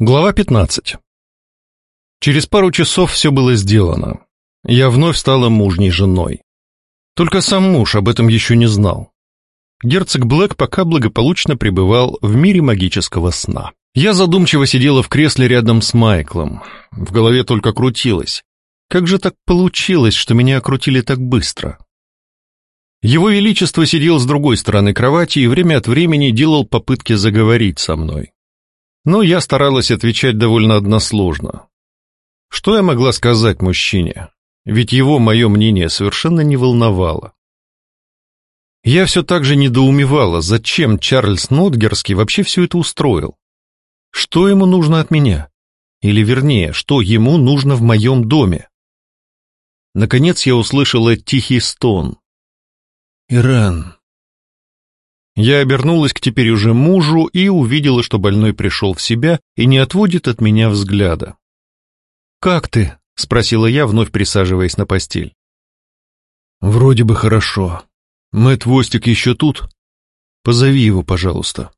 Глава 15. Через пару часов все было сделано. Я вновь стала мужней женой. Только сам муж об этом еще не знал. Герцог Блэк пока благополучно пребывал в мире магического сна. Я задумчиво сидела в кресле рядом с Майклом. В голове только крутилось. Как же так получилось, что меня окрутили так быстро? Его Величество сидел с другой стороны кровати и время от времени делал попытки заговорить со мной. Но я старалась отвечать довольно односложно. Что я могла сказать мужчине? Ведь его мое мнение совершенно не волновало. Я все так же недоумевала, зачем Чарльз Нотгерский вообще все это устроил. Что ему нужно от меня? Или вернее, что ему нужно в моем доме? Наконец я услышала тихий стон. «Иран, я обернулась к теперь уже мужу и увидела, что больной пришел в себя и не отводит от меня взгляда. «Как ты?» — спросила я, вновь присаживаясь на постель. «Вроде бы хорошо. Мэтт Востик еще тут? Позови его, пожалуйста».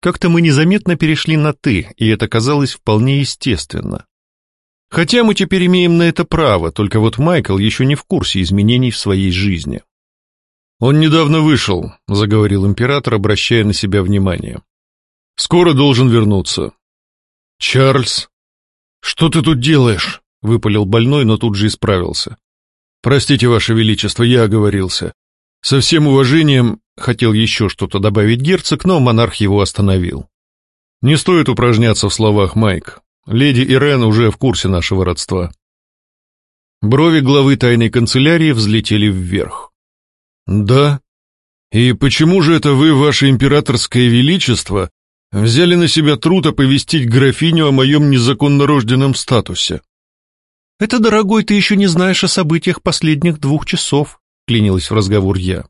Как-то мы незаметно перешли на «ты», и это казалось вполне естественно. Хотя мы теперь имеем на это право, только вот Майкл еще не в курсе изменений в своей жизни. «Он недавно вышел», — заговорил император, обращая на себя внимание. «Скоро должен вернуться». «Чарльз, что ты тут делаешь?» — выпалил больной, но тут же исправился. «Простите, Ваше Величество, я оговорился. Со всем уважением...» — хотел еще что-то добавить герцог, но монарх его остановил. «Не стоит упражняться в словах, Майк. Леди Ирен уже в курсе нашего родства». Брови главы тайной канцелярии взлетели вверх. «Да? И почему же это вы, ваше императорское величество, взяли на себя труд оповестить графиню о моем незаконно рожденном статусе?» «Это, дорогой, ты еще не знаешь о событиях последних двух часов», — клянилась в разговор я.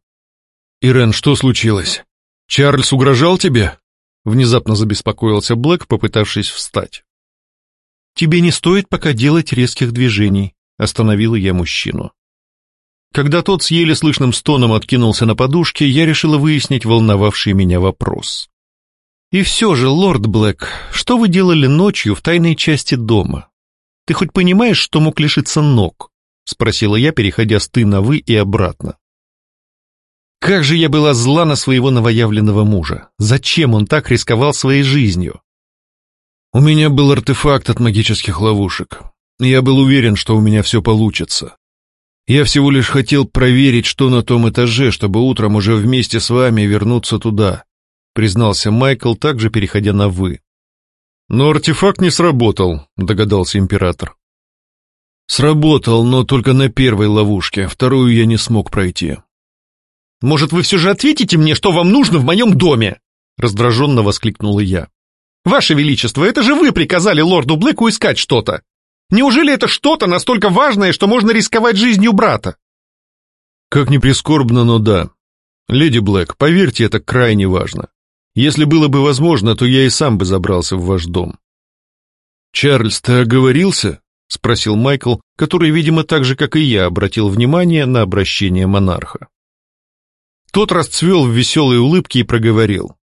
«Ирен, что случилось? Чарльз угрожал тебе?» Внезапно забеспокоился Блэк, попытавшись встать. «Тебе не стоит пока делать резких движений», — остановила я мужчину. Когда тот с еле слышным стоном откинулся на подушке, я решила выяснить волновавший меня вопрос. «И все же, лорд Блэк, что вы делали ночью в тайной части дома? Ты хоть понимаешь, что мог лишиться ног?» — спросила я, переходя с «ты» на «вы» и обратно. Как же я была зла на своего новоявленного мужа. Зачем он так рисковал своей жизнью? У меня был артефакт от магических ловушек. Я был уверен, что у меня все получится. Я всего лишь хотел проверить, что на том этаже, чтобы утром уже вместе с вами вернуться туда», признался Майкл, также переходя на «вы». «Но артефакт не сработал», догадался император. «Сработал, но только на первой ловушке, вторую я не смог пройти». «Может, вы все же ответите мне, что вам нужно в моем доме?» раздраженно воскликнула я. «Ваше Величество, это же вы приказали лорду Блэку искать что-то!» Неужели это что-то настолько важное, что можно рисковать жизнью брата? Как ни прискорбно, но да. Леди Блэк, поверьте, это крайне важно. Если было бы возможно, то я и сам бы забрался в ваш дом. Чарльз, ты оговорился? Спросил Майкл, который, видимо, так же, как и я, обратил внимание на обращение монарха. Тот расцвел в веселой улыбке и проговорил.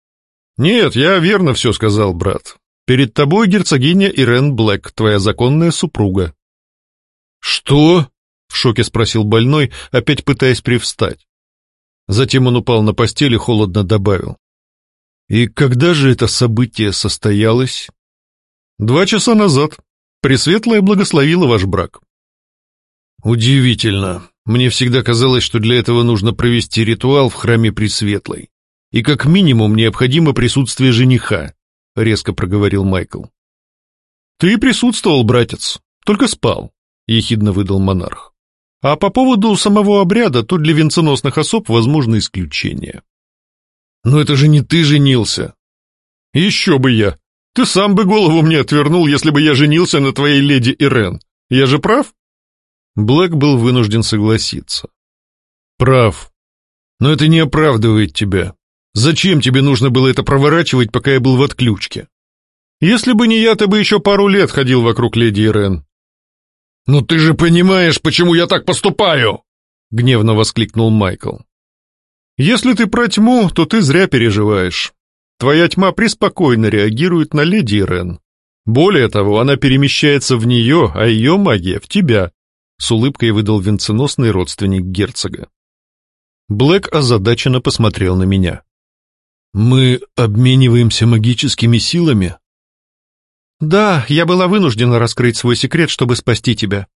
«Нет, я верно все сказал, брат. Перед тобой герцогиня Ирен Блэк, твоя законная супруга». «Что?» — в шоке спросил больной, опять пытаясь привстать. Затем он упал на постель и холодно добавил. «И когда же это событие состоялось?» «Два часа назад. Пресветлая благословила ваш брак». «Удивительно. Мне всегда казалось, что для этого нужно провести ритуал в храме Пресветлой. И как минимум необходимо присутствие жениха резко проговорил Майкл. Ты присутствовал, братец, только спал, ехидно выдал монарх. А по поводу самого обряда, то для венценосных особ возможно исключение. Но это же не ты женился. Еще бы я. Ты сам бы голову мне отвернул, если бы я женился на твоей леди Ирен. Я же прав? Блэк был вынужден согласиться. Прав. Но это не оправдывает тебя. Зачем тебе нужно было это проворачивать, пока я был в отключке? Если бы не я, ты бы еще пару лет ходил вокруг леди Ирен. «Ну ты же понимаешь, почему я так поступаю!» — гневно воскликнул Майкл. «Если ты про тьму, то ты зря переживаешь. Твоя тьма преспокойно реагирует на леди Ирен», Более того, она перемещается в нее, а ее магия в тебя», — с улыбкой выдал венценосный родственник герцога. Блэк озадаченно посмотрел на меня. «Мы обмениваемся магическими силами?» «Да, я была вынуждена раскрыть свой секрет, чтобы спасти тебя.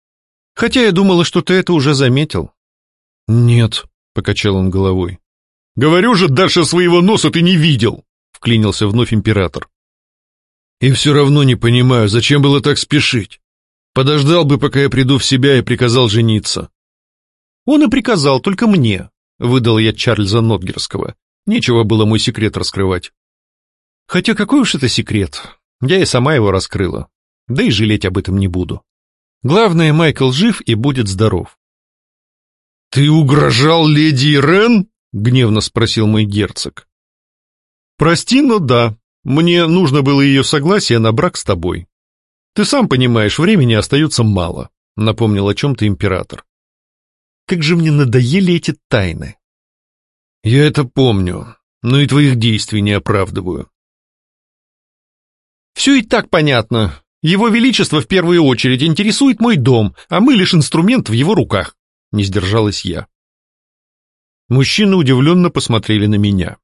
Хотя я думала, что ты это уже заметил». «Нет», — покачал он головой. «Говорю же, дальше своего носа ты не видел», — вклинился вновь император. «И все равно не понимаю, зачем было так спешить. Подождал бы, пока я приду в себя и приказал жениться». «Он и приказал, только мне», — выдал я Чарльза Нотгерского. Нечего было мой секрет раскрывать. Хотя какой уж это секрет, я и сама его раскрыла, да и жалеть об этом не буду. Главное, Майкл жив и будет здоров. «Ты угрожал леди Ирен?» — гневно спросил мой герцог. «Прости, но да, мне нужно было ее согласие на брак с тобой. Ты сам понимаешь, времени остается мало», — напомнил о чем-то император. «Как же мне надоели эти тайны!» «Я это помню, но и твоих действий не оправдываю. Все и так понятно. Его Величество в первую очередь интересует мой дом, а мы лишь инструмент в его руках. Не сдержалась я. Мужчины удивленно посмотрели на меня.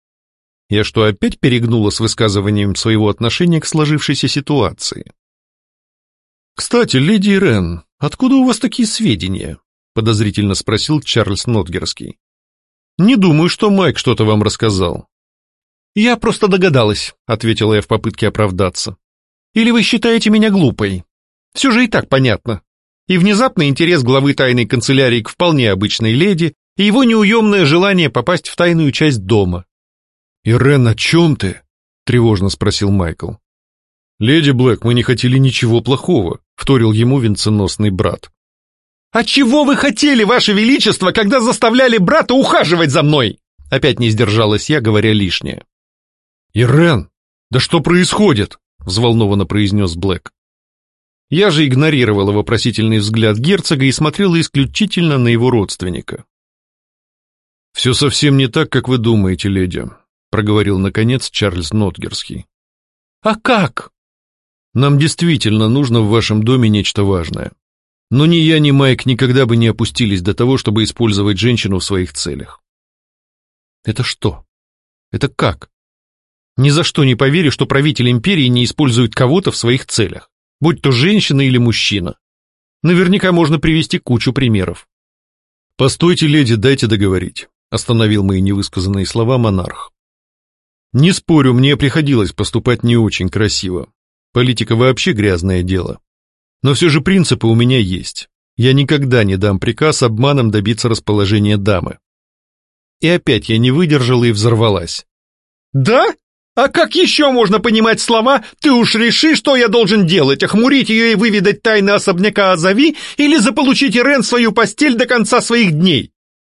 Я что, опять перегнула с высказыванием своего отношения к сложившейся ситуации? «Кстати, леди Ирен, откуда у вас такие сведения?» подозрительно спросил Чарльз Нотгерский. «Не думаю, что Майк что-то вам рассказал». «Я просто догадалась», — ответила я в попытке оправдаться. Или вы считаете меня глупой? Все же и так понятно. И внезапный интерес главы тайной канцелярии к вполне обычной леди, и его неуемное желание попасть в тайную часть дома. «Ирен, о чем ты?» — тревожно спросил Майкл. «Леди Блэк, мы не хотели ничего плохого», — вторил ему венценосный брат. «А чего вы хотели, ваше величество, когда заставляли брата ухаживать за мной?» Опять не сдержалась я, говоря лишнее. «Ирен, да что происходит?» взволнованно произнес Блэк. Я же игнорировала вопросительный взгляд герцога и смотрела исключительно на его родственника. «Все совсем не так, как вы думаете, леди», — проговорил, наконец, Чарльз Нотгерский. «А как?» «Нам действительно нужно в вашем доме нечто важное. Но ни я, ни Майк никогда бы не опустились до того, чтобы использовать женщину в своих целях». «Это что? Это как?» Ни за что не поверю, что правитель империи не использует кого-то в своих целях, будь то женщина или мужчина. Наверняка можно привести кучу примеров. «Постойте, леди, дайте договорить», — остановил мои невысказанные слова монарх. «Не спорю, мне приходилось поступать не очень красиво. Политика вообще грязное дело. Но все же принципы у меня есть. Я никогда не дам приказ обманом добиться расположения дамы». И опять я не выдержала и взорвалась. «Да? А как еще можно понимать слова «ты уж реши, что я должен делать, охмурить ее и выведать тайны особняка Азави или заполучить Ирен свою постель до конца своих дней?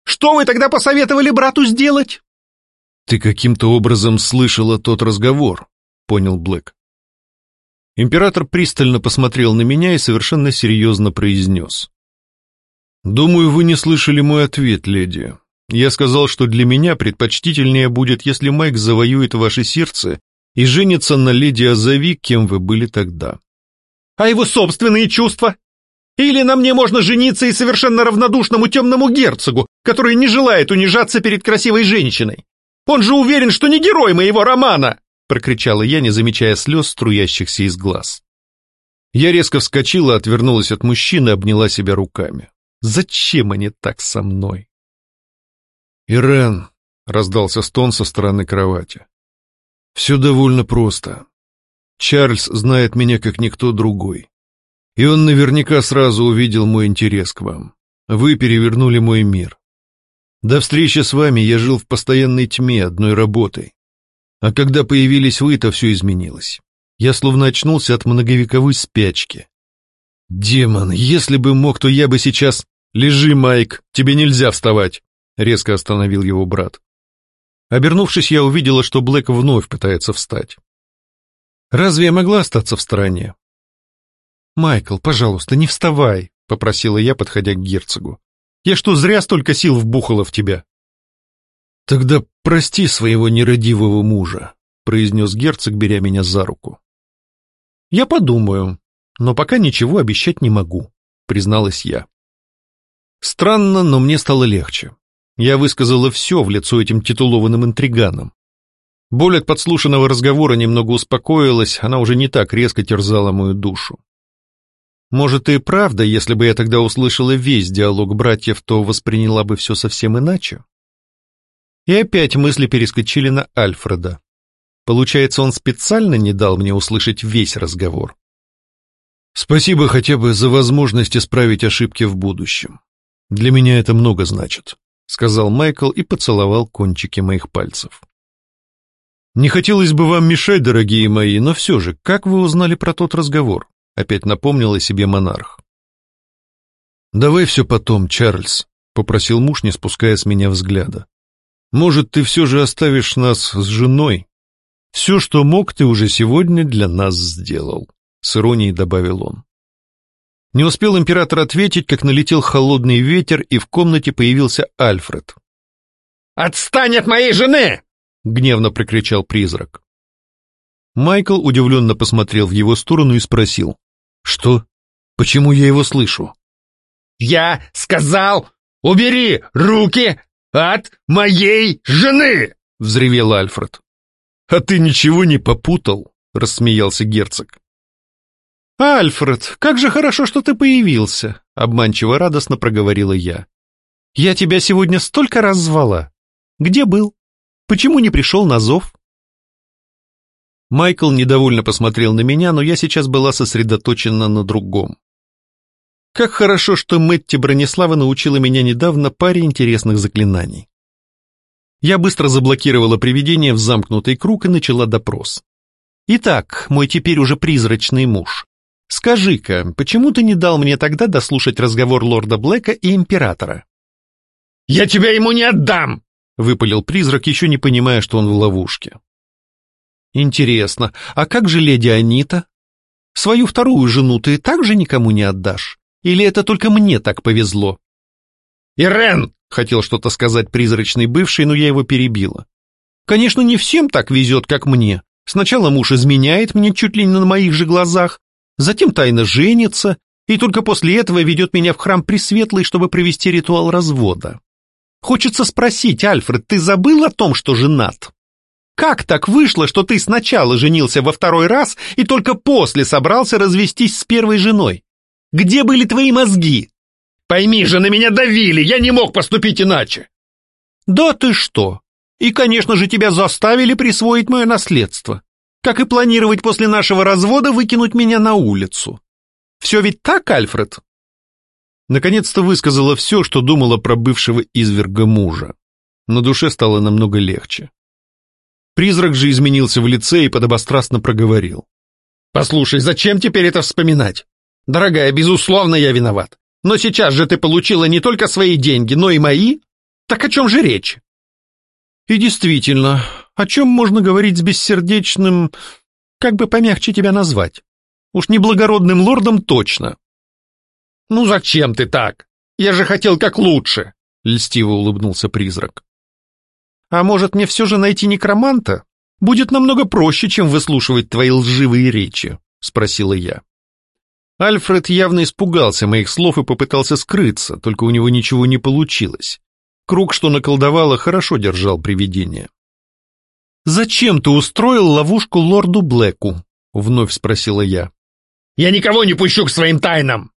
Что вы тогда посоветовали брату сделать?» «Ты каким-то образом слышала тот разговор», — понял Блэк. Император пристально посмотрел на меня и совершенно серьезно произнес. «Думаю, вы не слышали мой ответ, леди. Я сказал, что для меня предпочтительнее будет, если Майк завоюет ваше сердце и женится на леди Азави, кем вы были тогда. А его собственные чувства? Или на мне можно жениться и совершенно равнодушному темному герцогу, который не желает унижаться перед красивой женщиной? Он же уверен, что не герой моего романа!» Прокричала я, не замечая слез, струящихся из глаз. Я резко вскочила, отвернулась от мужчины, обняла себя руками. «Зачем они так со мной?» «Ирен!» — раздался стон со стороны кровати. «Все довольно просто. Чарльз знает меня как никто другой. И он наверняка сразу увидел мой интерес к вам. Вы перевернули мой мир. До встречи с вами я жил в постоянной тьме одной работой. А когда появились вы, то все изменилось. Я словно очнулся от многовековой спячки. Демон, если бы мог, то я бы сейчас... Лежи, Майк, тебе нельзя вставать. Резко остановил его брат. Обернувшись, я увидела, что Блэк вновь пытается встать. Разве я могла остаться в стороне? «Майкл, пожалуйста, не вставай», — попросила я, подходя к герцогу. «Я что, зря столько сил вбухала в тебя?» «Тогда прости своего нерадивого мужа», — произнес герцог, беря меня за руку. Я подумаю, но пока ничего обещать не могу, призналась я. Странно, но мне стало легче. Я высказала все в лицо этим титулованным интриганам. Боль от подслушанного разговора немного успокоилась, она уже не так резко терзала мою душу. Может, и правда, если бы я тогда услышала весь диалог братьев, то восприняла бы все совсем иначе? И опять мысли перескочили на Альфреда. Получается, он специально не дал мне услышать весь разговор. Спасибо хотя бы за возможность исправить ошибки в будущем. Для меня это много значит, сказал Майкл и поцеловал кончики моих пальцев. Не хотелось бы вам мешать, дорогие мои, но все же, как вы узнали про тот разговор? Опять напомнил о себе монарх. «Давай все потом, Чарльз», — попросил муж, не спуская с меня взгляда. «Может, ты все же оставишь нас с женой? Все, что мог, ты уже сегодня для нас сделал», — с иронией добавил он. Не успел император ответить, как налетел холодный ветер, и в комнате появился Альфред. «Отстань от моей жены!» — гневно прикричал призрак. Майкл удивленно посмотрел в его сторону и спросил. Что? Почему я его слышу? Я сказал, убери руки от моей жены! Взревел Альфред. А ты ничего не попутал? Рассмеялся герцог. «Альфред, как же хорошо, что ты появился!» — обманчиво радостно проговорила я. «Я тебя сегодня столько раз звала. Где был? Почему не пришел на зов?» Майкл недовольно посмотрел на меня, но я сейчас была сосредоточена на другом. Как хорошо, что Мэтти Бронислава научила меня недавно паре интересных заклинаний. Я быстро заблокировала привидение в замкнутый круг и начала допрос. «Итак, мой теперь уже призрачный муж, скажи-ка, почему ты не дал мне тогда дослушать разговор лорда Блэка и императора?» «Я тебя ему не отдам!» — выпалил призрак, еще не понимая, что он в ловушке. Интересно, а как же леди Анита? Свою вторую жену ты также никому не отдашь? Или это только мне так повезло? Ирен! Хотел что-то сказать призрачный бывший, но я его перебила. Конечно, не всем так везет, как мне. Сначала муж изменяет мне чуть ли не на моих же глазах, затем тайно женится, и только после этого ведет меня в храм Пресветлый, чтобы провести ритуал развода. Хочется спросить, Альфред, ты забыл о том, что женат? Как так вышло, что ты сначала женился во второй раз и только после собрался развестись с первой женой? Где были твои мозги? Пойми же, на меня давили, я не мог поступить иначе. Да ты что? И, конечно же, тебя заставили присвоить мое наследство. Как и планировать после нашего развода выкинуть меня на улицу. Все ведь так, Альфред? Наконец-то высказала все, что думала про бывшего изверга мужа. На душе стало намного легче. Призрак же изменился в лице и подобострастно проговорил. «Послушай, зачем теперь это вспоминать? Дорогая, безусловно, я виноват. Но сейчас же ты получила не только свои деньги, но и мои. Так о чем же речь?» «И действительно, о чем можно говорить с бессердечным... Как бы помягче тебя назвать? Уж не благородным лордом точно». «Ну зачем ты так? Я же хотел как лучше», — льстиво улыбнулся призрак. А может, мне все же найти некроманта? Будет намного проще, чем выслушивать твои лживые речи, спросила я. Альфред явно испугался моих слов и попытался скрыться, только у него ничего не получилось. Круг, что наколдовало, хорошо держал привидение. «Зачем ты устроил ловушку лорду Блэку?» — вновь спросила я. «Я никого не пущу к своим тайнам!»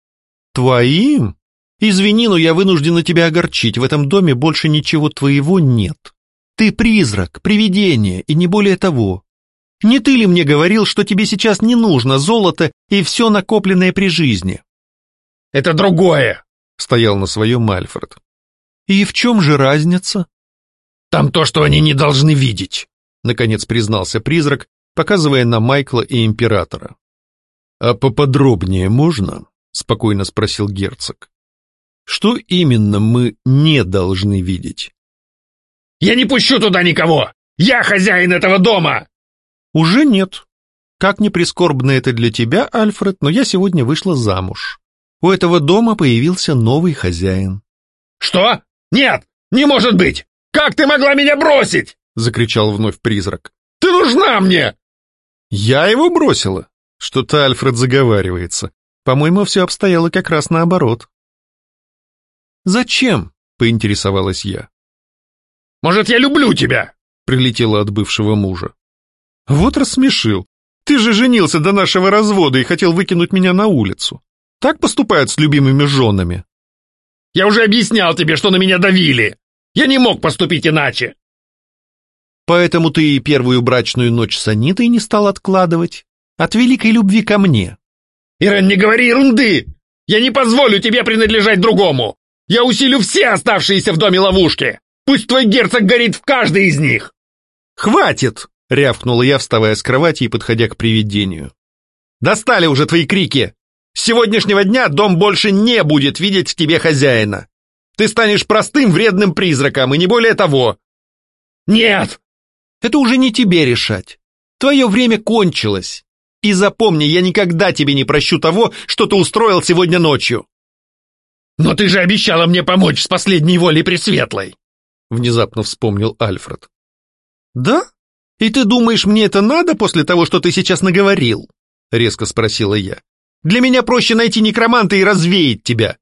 «Твоим? Извини, но я вынуждена тебя огорчить, в этом доме больше ничего твоего нет. Ты призрак, привидение и не более того. Не ты ли мне говорил, что тебе сейчас не нужно золото и все накопленное при жизни? Это другое, стоял на своем Альфред. И в чем же разница? Там то, что они не должны видеть, наконец признался призрак, показывая на Майкла и императора. А поподробнее можно? спокойно спросил герцог. Что именно мы не должны видеть? Я не пущу туда никого! Я хозяин этого дома!» «Уже нет. Как ни прискорбно это для тебя, Альфред, но я сегодня вышла замуж. У этого дома появился новый хозяин». «Что? Нет! Не может быть! Как ты могла меня бросить?» — закричал вновь призрак. «Ты нужна мне!» «Я его бросила? Что-то Альфред заговаривается. По-моему, все обстояло как раз наоборот. «Зачем?» — поинтересовалась я. «Может, я люблю тебя?» — прилетело от бывшего мужа. «Вот рассмешил. Ты же женился до нашего развода и хотел выкинуть меня на улицу. Так поступают с любимыми женами». «Я уже объяснял тебе, что на меня давили. Я не мог поступить иначе». «Поэтому ты и первую брачную ночь с Анитой не стал откладывать? От великой любви ко мне?» «Ирен, не говори ерунды! Я не позволю тебе принадлежать другому! Я усилю все оставшиеся в доме ловушки! Пусть твой герцог горит в каждой из них!» «Хватит!» — рявкнула я, вставая с кровати и подходя к привидению. «Достали уже твои крики! С сегодняшнего дня дом больше не будет видеть в тебе хозяина! Ты станешь простым вредным призраком, и не более того!» «Нет!» «Это уже не тебе решать! Твое время кончилось!» И запомни, я никогда тебе не прощу того, что ты устроил сегодня ночью. Но ты же обещала мне помочь с последней волей Пресветлой, внезапно вспомнил Альфред. Да? И ты думаешь, мне это надо после того, что ты сейчас наговорил? Резко спросила я. Для меня проще найти некроманта и развеять тебя.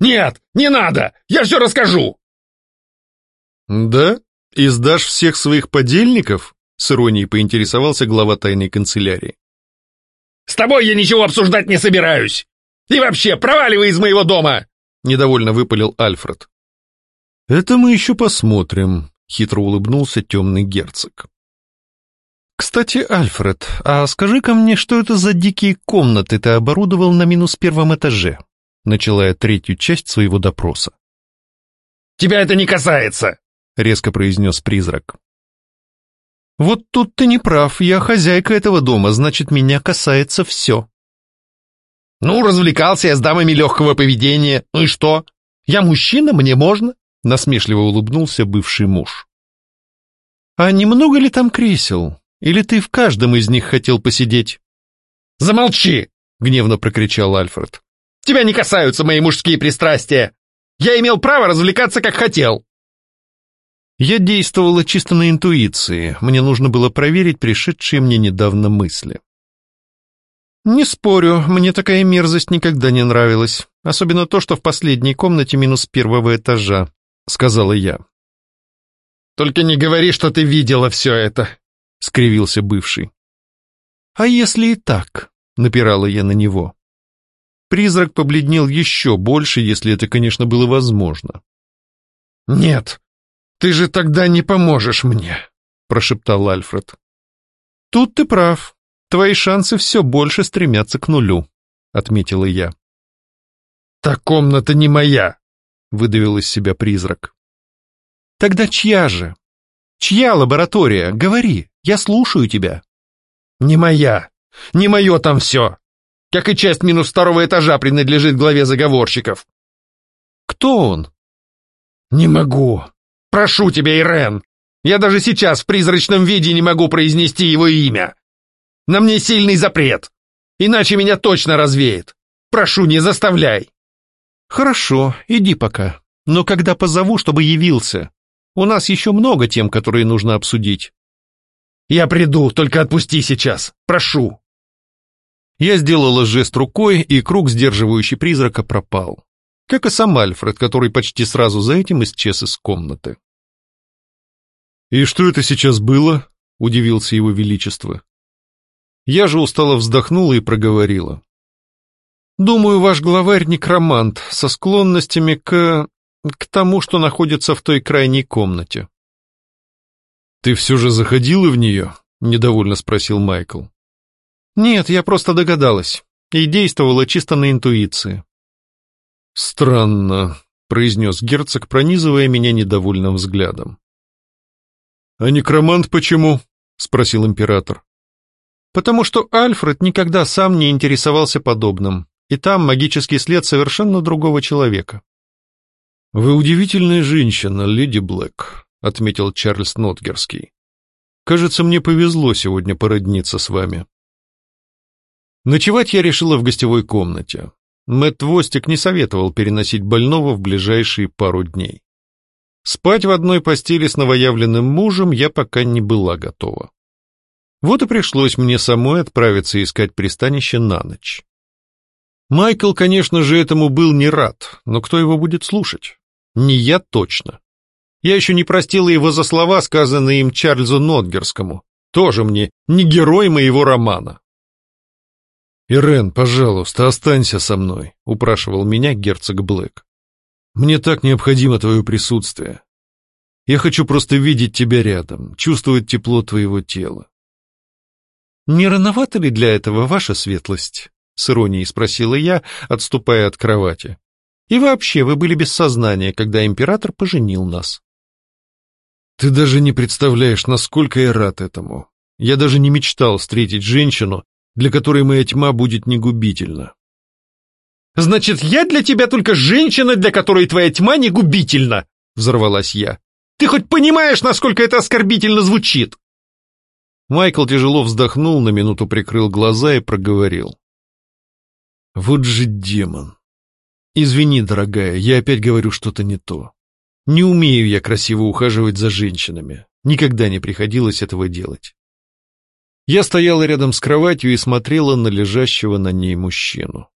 Нет, не надо, я все расскажу. Да? И сдашь всех своих подельников? С иронией поинтересовался глава тайной канцелярии. С тобой я ничего обсуждать не собираюсь! И вообще, проваливай из моего дома!» Недовольно выпалил Альфред. «Это мы еще посмотрим», — хитро улыбнулся темный герцог. «Кстати, Альфред, а скажи-ка мне, что это за дикие комнаты ты оборудовал на минус первом этаже?» Начала я третью часть своего допроса. «Тебя это не касается!» — резко произнес призрак. Вот тут ты не прав, я хозяйка этого дома, значит, меня касается все. Ну, развлекался я с дамами легкого поведения, ну и что? Я мужчина, мне можно? Насмешливо улыбнулся бывший муж. А немного ли там кресел? Или ты в каждом из них хотел посидеть? Замолчи! Гневно прокричал Альфред. Тебя не касаются мои мужские пристрастия. Я имел право развлекаться, как хотел. Я действовала чисто на интуиции, мне нужно было проверить пришедшие мне недавно мысли. «Не спорю, мне такая мерзость никогда не нравилась, особенно то, что в последней комнате минус первого этажа», — сказала я. «Только не говори, что ты видела все это», — скривился бывший. «А если и так?» — напирала я на него. Призрак побледнел еще больше, если это, конечно, было возможно. «Нет, «Ты же тогда не поможешь мне», — прошептал Альфред. «Тут ты прав. Твои шансы все больше стремятся к нулю», — отметила я. «Та комната не моя», — выдавил из себя призрак. «Тогда чья же? Чья лаборатория? Говори, я слушаю тебя». «Не моя. Не мое там все. Как и часть минус второго этажа принадлежит главе заговорщиков». «Кто он?» «Не могу», Прошу тебя, Ирен! Я даже сейчас в призрачном виде не могу произнести его имя. На мне сильный запрет, иначе меня точно развеет. Прошу, не заставляй. Хорошо, иди пока. Но когда позову, чтобы явился. У нас еще много тем, которые нужно обсудить. Я приду, только отпусти сейчас. Прошу. Я сделала жест рукой, и круг, сдерживающий призрака, пропал. Как и сам Альфред, который почти сразу за этим исчез из комнаты. «И что это сейчас было?» — удивился его величество. Я же устало вздохнула и проговорила. «Думаю, ваш главарь некромант со склонностями к... к тому, что находится в той крайней комнате». «Ты все же заходила в нее?» — недовольно спросил Майкл. «Нет, я просто догадалась и действовала чисто на интуиции». «Странно», — произнес герцог, пронизывая меня недовольным взглядом. «А некромант почему?» — спросил император. «Потому что Альфред никогда сам не интересовался подобным, и там магический след совершенно другого человека». «Вы удивительная женщина, леди Блэк», — отметил Чарльз Нотгерский. «Кажется, мне повезло сегодня породниться с вами». Ночевать я решила в гостевой комнате. Мэтт Востик не советовал переносить больного в ближайшие пару дней. Спать в одной постели с новоявленным мужем я пока не была готова. Вот и пришлось мне самой отправиться искать пристанище на ночь. Майкл, конечно же, этому был не рад, но кто его будет слушать? Не я точно. Я еще не простила его за слова, сказанные им Чарльзу Нотгерскому. Тоже мне не герой моего романа. «Ирен, пожалуйста, останься со мной», — упрашивал меня герцог Блэк. «Мне так необходимо твое присутствие. Я хочу просто видеть тебя рядом, чувствовать тепло твоего тела». «Не рановато ли для этого ваша светлость?» — с иронией спросила я, отступая от кровати. «И вообще, вы были без сознания, когда император поженил нас». «Ты даже не представляешь, насколько я рад этому. Я даже не мечтал встретить женщину, для которой моя тьма будет негубительна. «Значит, я для тебя только женщина, для которой твоя тьма негубительна!» — взорвалась я. «Ты хоть понимаешь, насколько это оскорбительно звучит?» Майкл тяжело вздохнул, на минуту прикрыл глаза и проговорил. «Вот же демон! Извини, дорогая, я опять говорю что-то не то. Не умею я красиво ухаживать за женщинами. Никогда не приходилось этого делать. Я стояла рядом с кроватью и смотрела на лежащего на ней мужчину.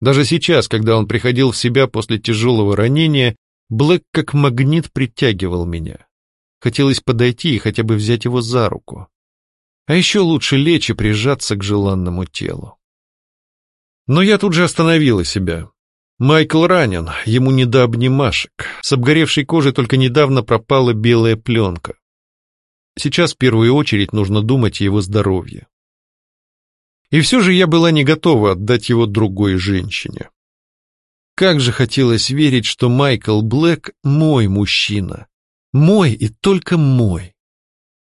Даже сейчас, когда он приходил в себя после тяжелого ранения, Блэк как магнит притягивал меня. Хотелось подойти и хотя бы взять его за руку. А еще лучше лечь и прижаться к желанному телу. Но я тут же остановила себя. Майкл ранен, ему не до обнимашек. С обгоревшей кожей только недавно пропала белая пленка. Сейчас в первую очередь нужно думать о его здоровье. И все же я была не готова отдать его другой женщине. Как же хотелось верить, что Майкл Блэк мой мужчина. Мой и только мой.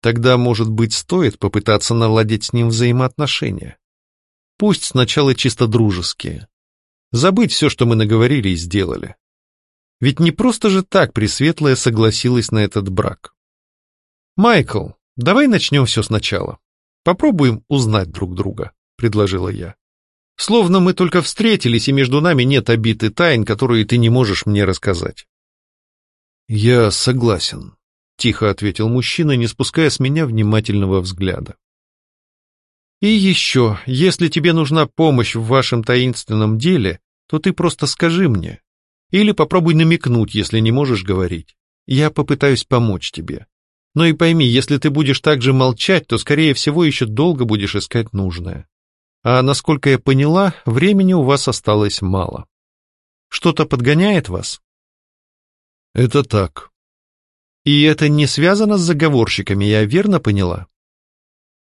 Тогда, может быть, стоит попытаться наладить с ним взаимоотношения. Пусть сначала чисто дружеские. Забыть все, что мы наговорили и сделали. Ведь не просто же так Пресветлая согласилась на этот брак. «Майкл, давай начнем все сначала. Попробуем узнать друг друга», — предложила я. «Словно мы только встретились, и между нами нет обид и тайн, которые ты не можешь мне рассказать». «Я согласен», — тихо ответил мужчина, не спуская с меня внимательного взгляда. «И еще, если тебе нужна помощь в вашем таинственном деле, то ты просто скажи мне. Или попробуй намекнуть, если не можешь говорить. Я попытаюсь помочь тебе. Но и пойми, если ты будешь так же молчать, то, скорее всего, еще долго будешь искать нужное. А насколько я поняла, времени у вас осталось мало. Что-то подгоняет вас? Это так. И это не связано с заговорщиками, я верно поняла?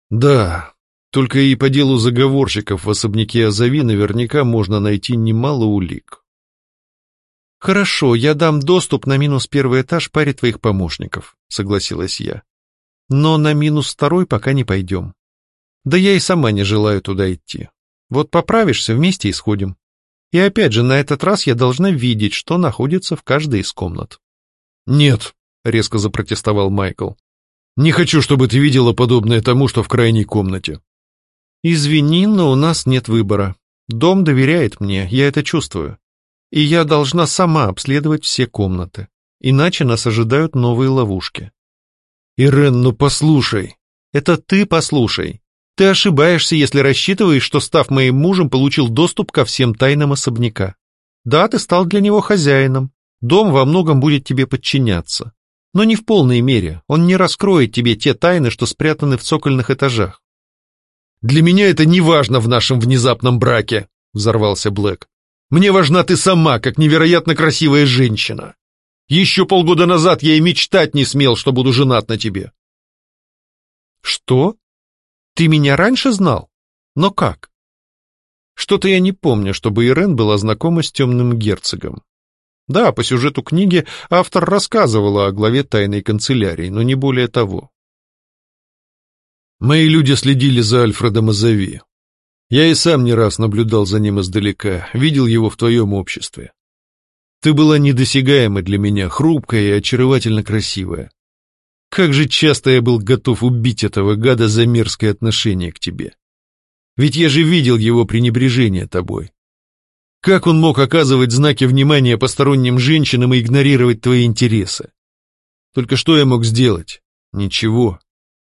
Да, только и по делу заговорщиков в особняке Азави наверняка можно найти немало улик. «Хорошо, я дам доступ на минус первый этаж паре твоих помощников», — согласилась я. «Но на минус второй пока не пойдем. Да я и сама не желаю туда идти. Вот поправишься, вместе и сходим. И опять же, на этот раз я должна видеть, что находится в каждой из комнат». «Нет», — резко запротестовал Майкл. «Не хочу, чтобы ты видела подобное тому, что в крайней комнате». «Извини, но у нас нет выбора. Дом доверяет мне, я это чувствую и я должна сама обследовать все комнаты, иначе нас ожидают новые ловушки. Ирен, ну послушай. Это ты послушай. Ты ошибаешься, если рассчитываешь, что, став моим мужем, получил доступ ко всем тайнам особняка. Да, ты стал для него хозяином, дом во многом будет тебе подчиняться. Но не в полной мере, он не раскроет тебе те тайны, что спрятаны в цокольных этажах. «Для меня это не важно в нашем внезапном браке», — взорвался Блэк. Мне важна ты сама, как невероятно красивая женщина. Еще полгода назад я и мечтать не смел, что буду женат на тебе. Что? Ты меня раньше знал? Но как? Что-то я не помню, чтобы Ирен была знакома с темным герцогом. Да, по сюжету книги автор рассказывала о главе тайной канцелярии, но не более того. Мои люди следили за Альфредом Азави. Я и сам не раз наблюдал за ним издалека, видел его в твоем обществе. Ты была недосягаема для меня, хрупкая и очаровательно красивая. Как же часто я был готов убить этого гада за мерзкое отношение к тебе. Ведь я же видел его пренебрежение тобой. Как он мог оказывать знаки внимания посторонним женщинам и игнорировать твои интересы? Только что я мог сделать? Ничего.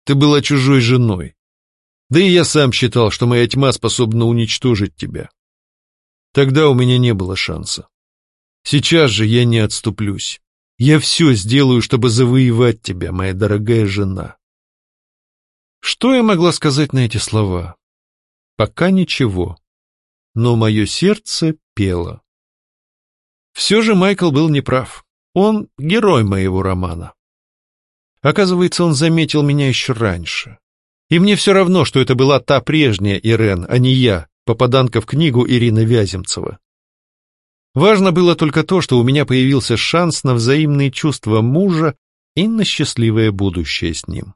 Ты была чужой женой. Да и я сам считал, что моя тьма способна уничтожить тебя. Тогда у меня не было шанса. Сейчас же я не отступлюсь. Я все сделаю, чтобы завоевать тебя, моя дорогая жена. Что я могла сказать на эти слова? Пока ничего. Но мое сердце пело. Все же Майкл был неправ. Он герой моего романа. Оказывается, он заметил меня еще раньше. И мне все равно, что это была та прежняя Ирен, а не я, попаданка в книгу Ирины Вяземцева. Важно было только то, что у меня появился шанс на взаимные чувства мужа и на счастливое будущее с ним.